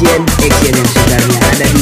100 exigencias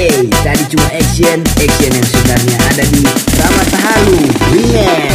Yeay, tadi cuma action, action yang sebenarnya ada di Ramatahalu Remix.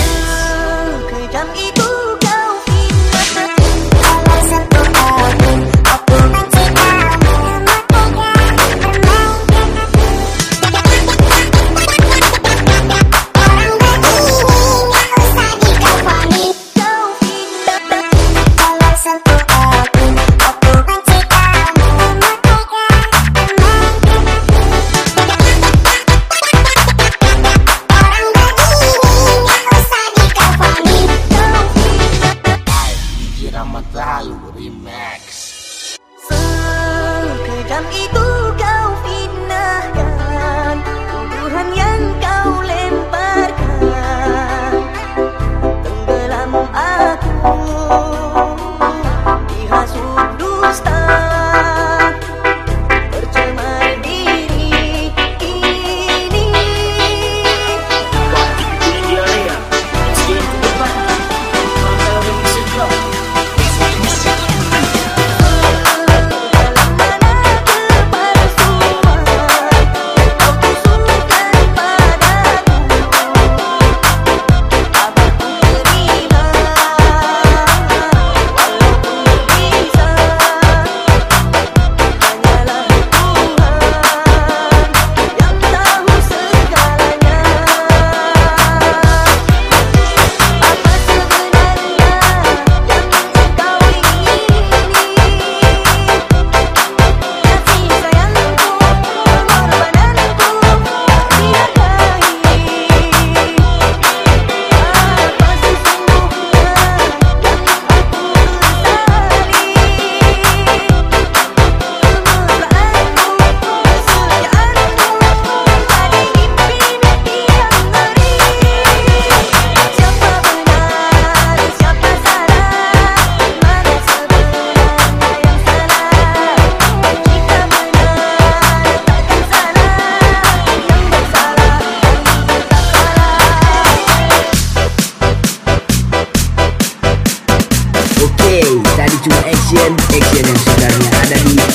Etienne Excellence Sudarnya